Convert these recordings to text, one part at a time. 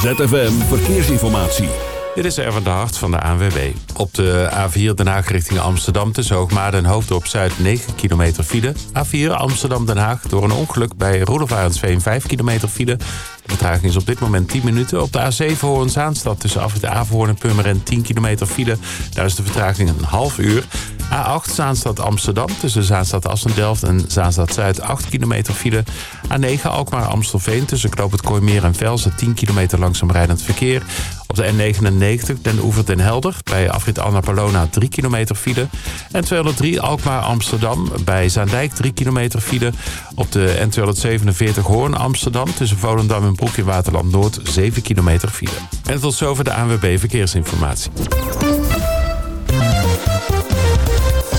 ZFM Verkeersinformatie. Dit is Erwin de Hart van de ANWB. Op de A4 Den Haag richting Amsterdam tussen Hoogmaarden en Hoofddorp Zuid 9 kilometer file. A4 Amsterdam Den Haag door een ongeluk bij Roelof 5 kilometer file. De vertraging is op dit moment 10 minuten. Op de A7 Hoorn-Zaanstad tussen Afrit Averhoorn en Purmerend 10 kilometer file. Daar is de vertraging een half uur. A8 Zaanstad Amsterdam tussen Zaanstad Assendelft en Zaanstad Zuid 8 kilometer file. A9 Alkmaar Amstelveen tussen Knoop het Kooimeer en Velsen 10 kilometer langzaam rijdend verkeer. Op de N99 Den Oever Den Helder bij afrit Annapolona 3 kilometer file. En 203 Alkmaar Amsterdam bij Zaandijk 3 kilometer file. Op de N247 Hoorn Amsterdam tussen Volendam en Broek in Waterland Noord 7 kilometer file. En tot zover de ANWB Verkeersinformatie.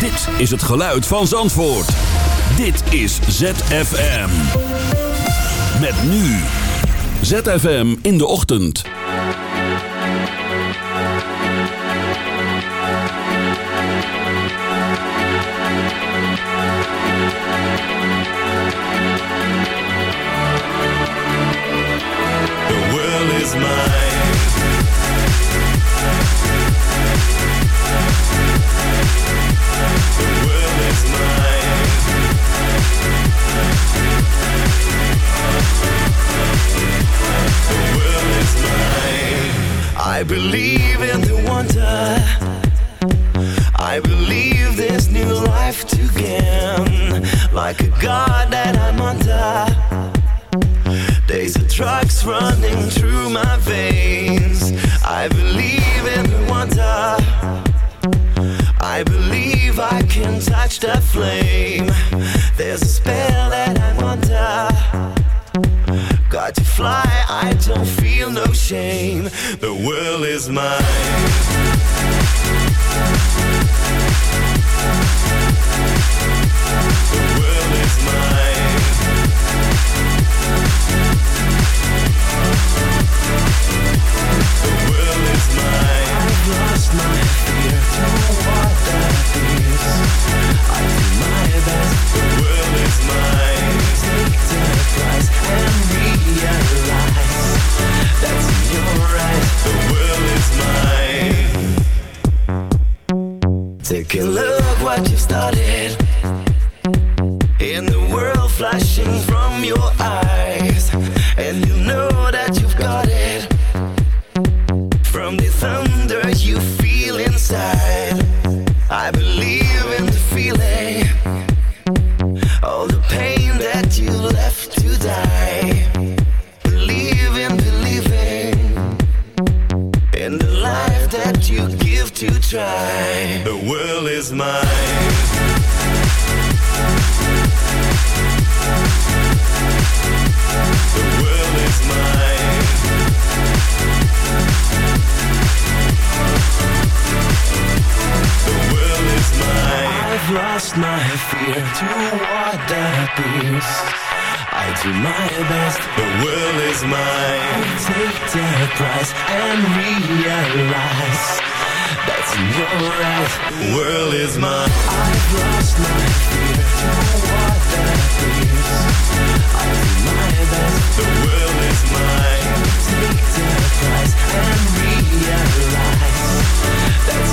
Dit is het geluid van Zandvoort. Dit is ZFM. Met nu. ZFM in de ochtend. The world is mine. I can touch the flame. There's a spell that I'm under. Got to fly, I don't feel no shame. The world is mine. My fear to what that appears. I do my best. The world is mine. I Take the prize and realize that's. The world is mine. I've lost my fear to what that appears. I my best. The world is mine. Take the prize and realize that's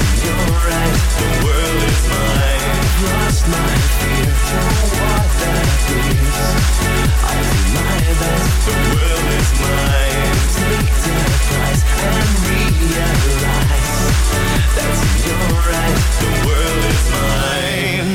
eyes. The world is mine. I've lost my fear to what that appears. I my best. The world is mine. Take the prize and realize that's your eyes. The world is mine.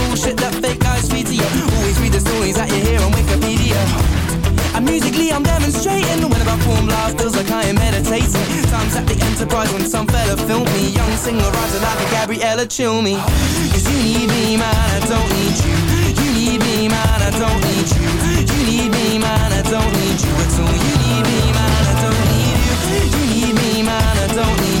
like a Gabriella chill me. Cause you need me man, I don't need you. You need me man, I don't need you. You need me man, I don't need you at all. You need me man, I don't need you. You need me man, I don't need You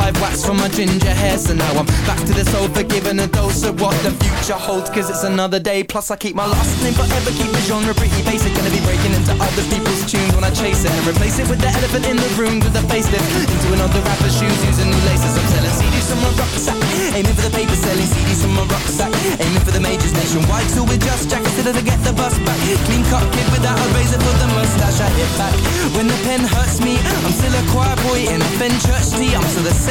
five wax from my ginger hair So now I'm back to this old forgiven a dose of what the future holds Cause it's another day Plus I keep my last name forever Keep the genre pretty basic Gonna be breaking into other people's tunes when I chase it And replace it with the elephant in the room with a facelift Into another rapper's shoes using new laces I'm selling CDs from my rucksack Aiming for the paper selling CDs from my rucksack Aiming for the majors nationwide Till we're just jackets to get the bus back Clean cut kid without a razor for the mustache I hit back. When the pen hurts me I'm still a choir boy in a Fenchurch tee I'm still the same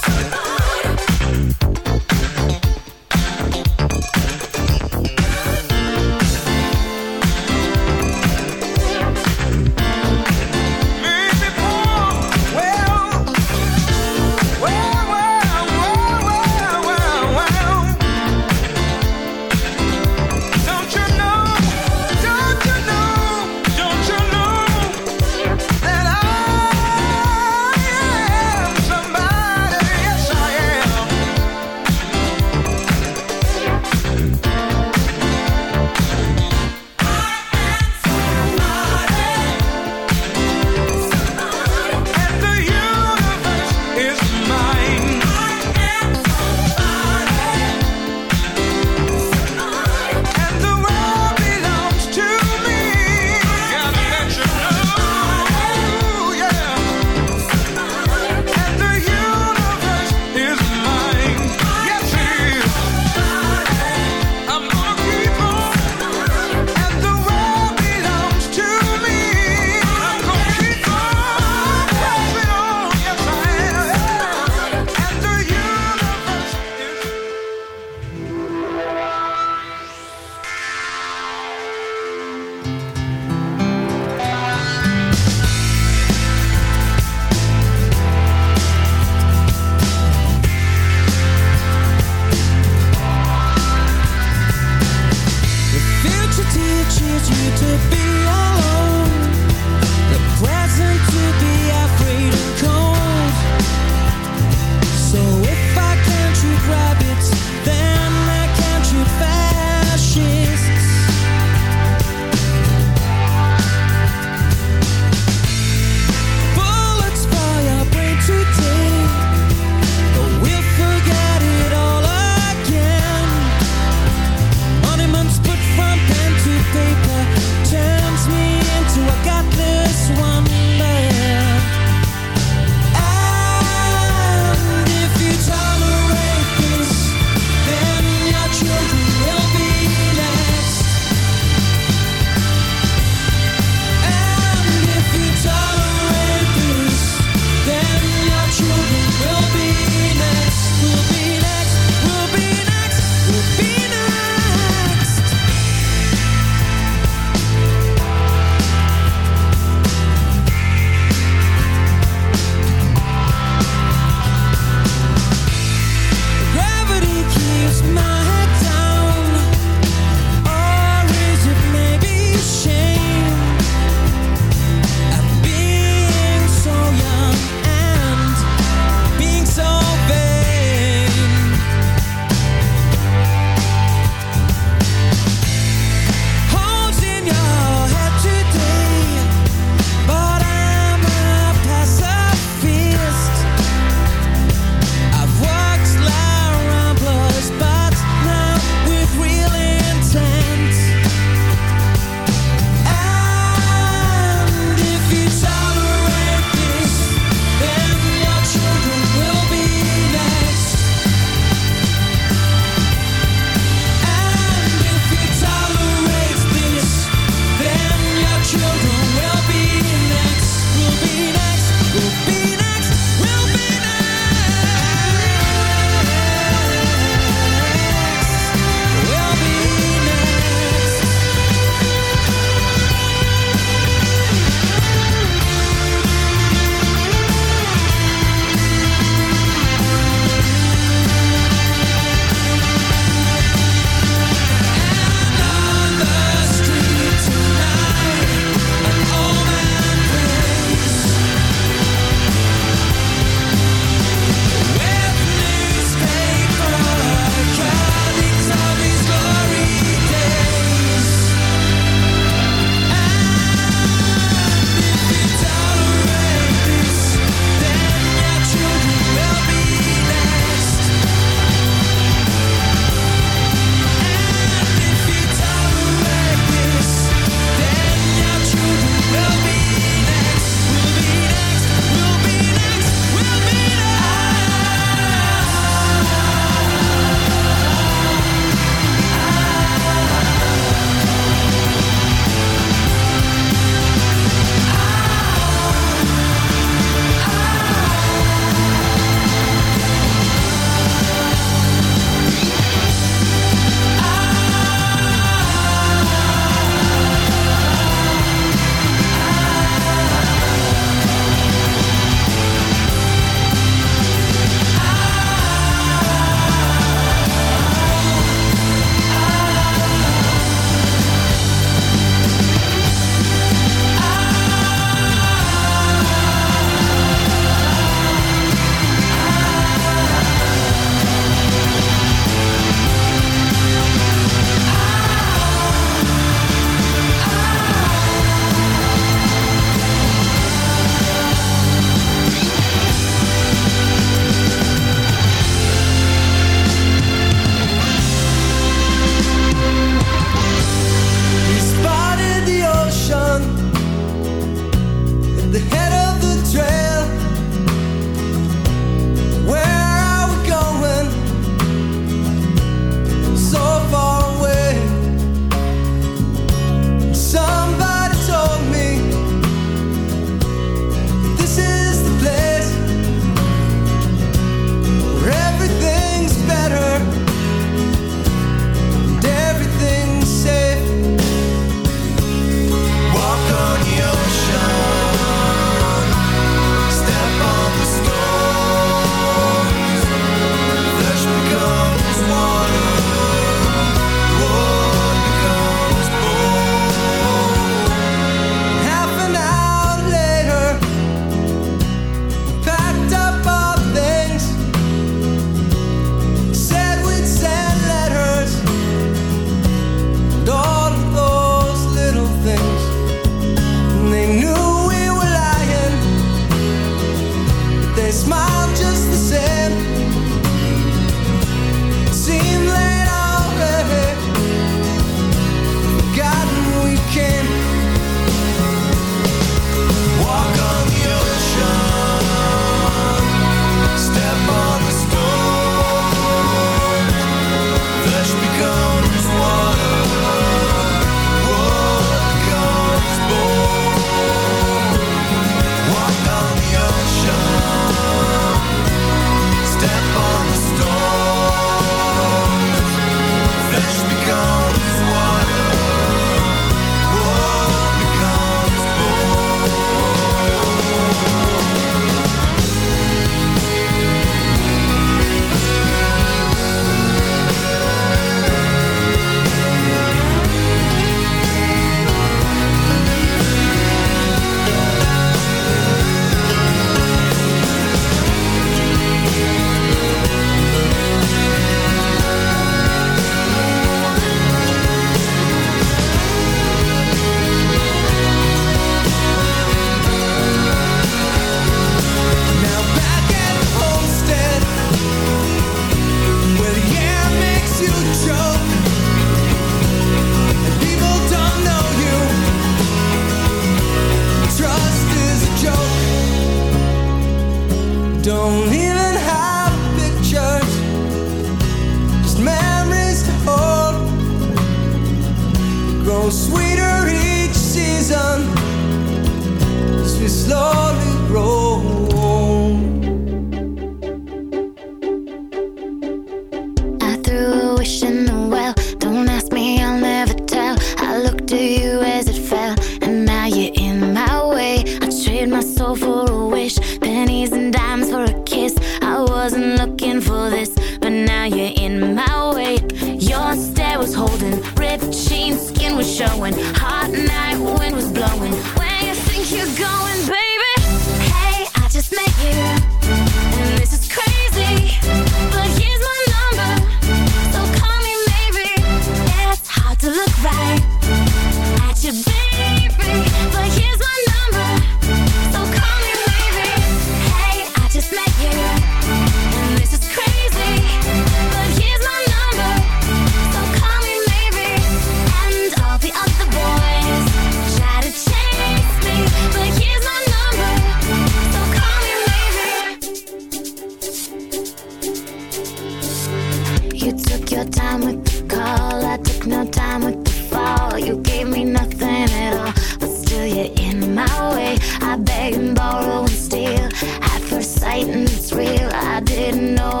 Didn't know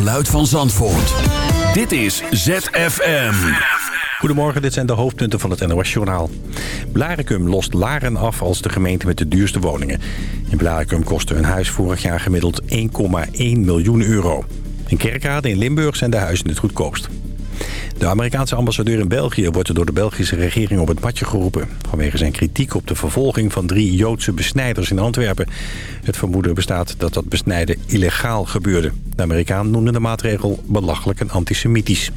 geluid van Zandvoort. Dit is ZFM. Goedemorgen, dit zijn de hoofdpunten van het NOS-journaal. Blaricum lost Laren af als de gemeente met de duurste woningen. In Blaricum kostte een huis vorig jaar gemiddeld 1,1 miljoen euro. In Kerkrade in Limburg zijn de huizen het goedkoopst. De Amerikaanse ambassadeur in België wordt er door de Belgische regering op het badje geroepen... vanwege zijn kritiek op de vervolging van drie Joodse besnijders in Antwerpen. Het vermoeden bestaat dat dat besnijden illegaal gebeurde. De Amerikaan noemde de maatregel belachelijk en antisemitisch.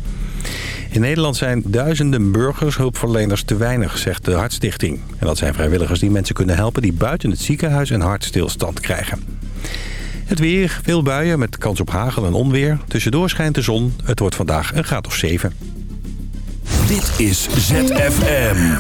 In Nederland zijn duizenden burgershulpverleners te weinig, zegt de Hartstichting. En dat zijn vrijwilligers die mensen kunnen helpen die buiten het ziekenhuis een hartstilstand krijgen. Het weer, veel buien met kans op hagel en onweer. Tussendoor schijnt de zon. Het wordt vandaag een graad of 7. Dit is ZFM.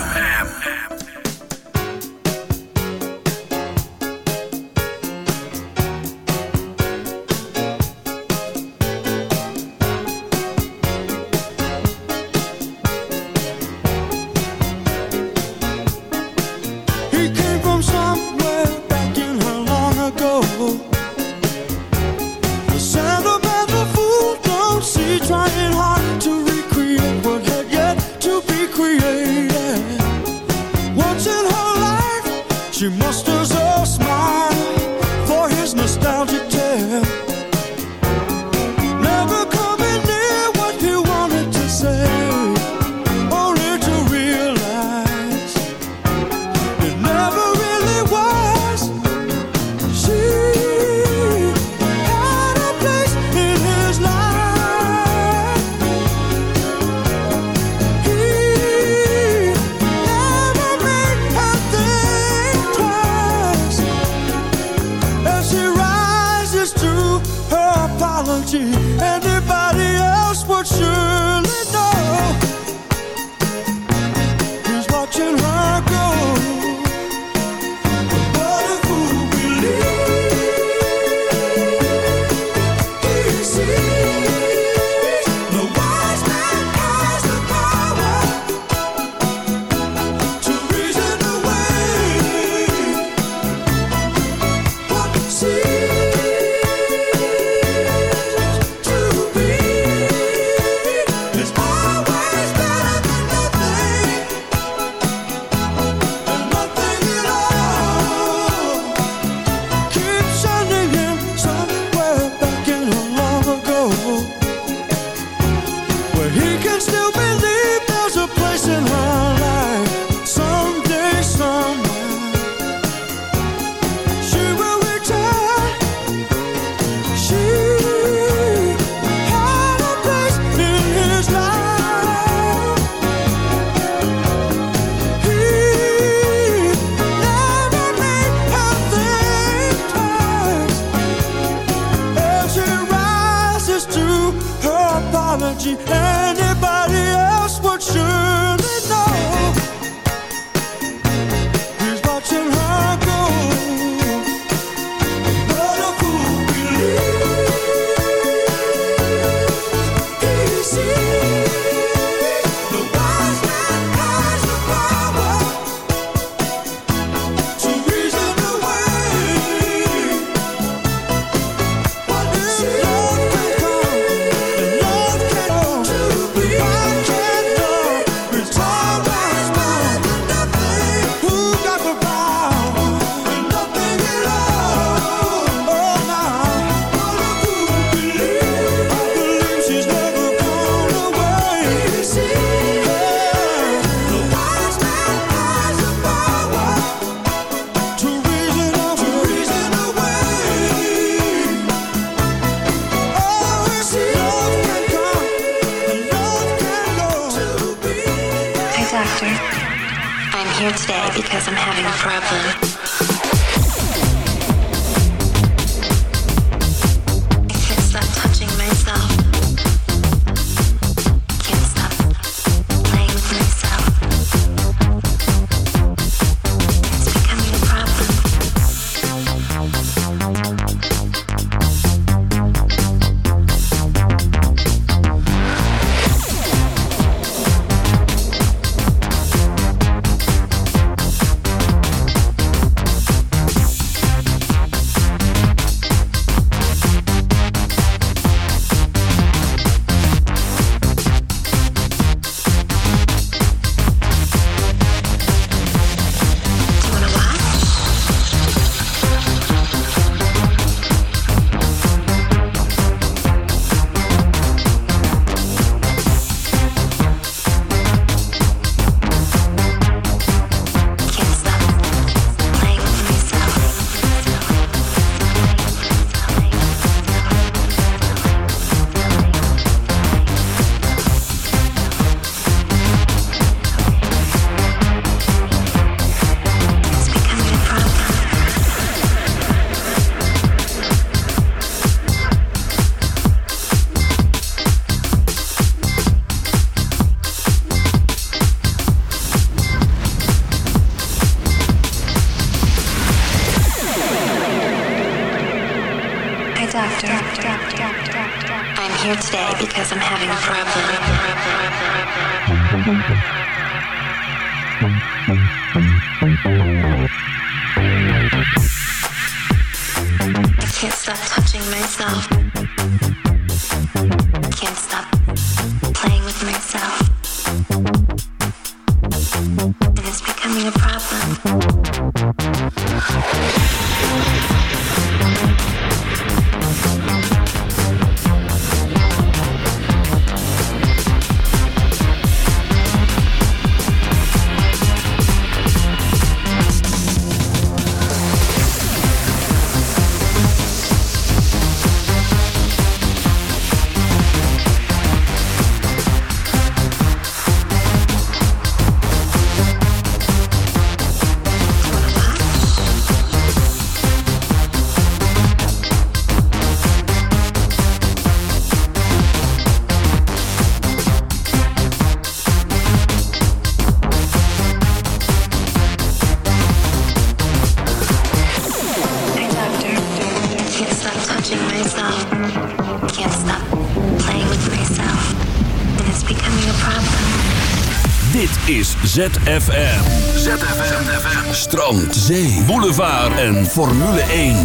Is ZFM. ZFM. Strand, zee, boulevard en Formule 1.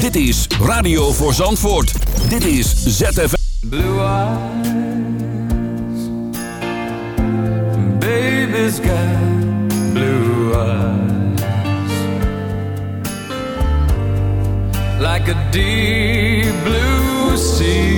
Dit is Radio voor Zandvoort. Dit is ZFM. Blue eyes, baby's got blue eyes, like a deep blue sea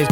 In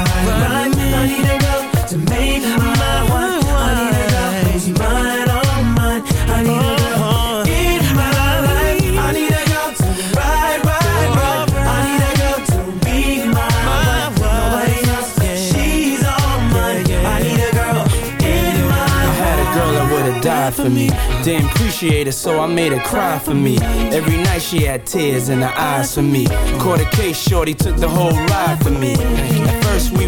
Would've for me. Didn't appreciate so I made her cry for me. Every night she had tears in her eyes for me. Caught a case, shorty took the whole ride for me.